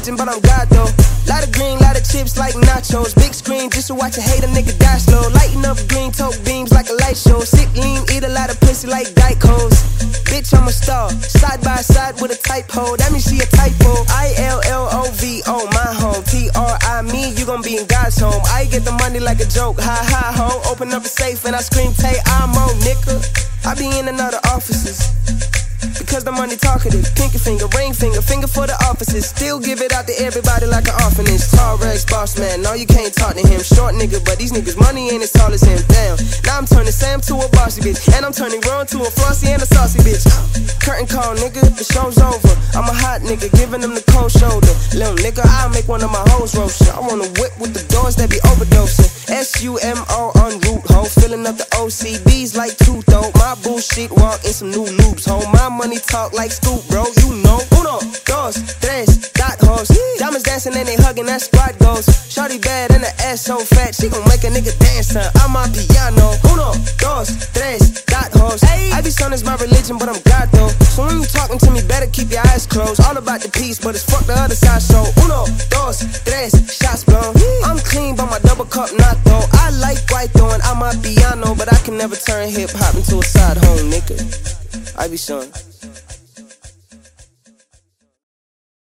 legend, but I'm God though. Lot of green, lot of chips like nachos. Big screen just to watch a hater nigga die slow. Lighting up green tote beams like a light show. Sick lean, eat a lot of pussy like Dykos. Bitch, I'm a star. Side by side with a typo. That means she a typo. I L L O V O, my home. T R I me, you gon' be in God's home. I get the money like a joke. Ha ha ho. Open up a safe and I scream, Tay, I'm on, nigga. I be in and out of offices. Because the money talkative, pinky finger, ring finger, finger for the offices. Still give it out to everybody like an orphanage. Tall Rex, boss man, no, you can't talk to him. Short nigga, but these niggas' money ain't as tall as him. Damn, now I'm turning Sam to a bossy bitch. And I'm turning Ron to a flossy and a saucy bitch. Curtain call, nigga, the show's over. I'm a hot nigga, giving them the cold shoulder. Little nigga, I'll make one of my hoes roast. I wanna whip with the doors that be overdosing. S U M O on root ho, filling up the OCBs like walk in some new noobs, ho. My money talk like Scoop, bro. You know. Uno, dos, tres, dot hoes. Diamonds dancing and they hugging, that squad goes. Shorty bad and the ass so fat, she gon' make a nigga dance. I'm a piano. Uno, dos, tres, dot hoes. I be son is my religion, but I'm God though. So when you talking to me, better keep your eyes closed. All about the peace, but it's fuck the other side. So uno, dos, tres, shots blown. I'm clean, but my double cup not though. I like white though, and a piano, but I can never turn hip hop into a side home, nigga. I be son.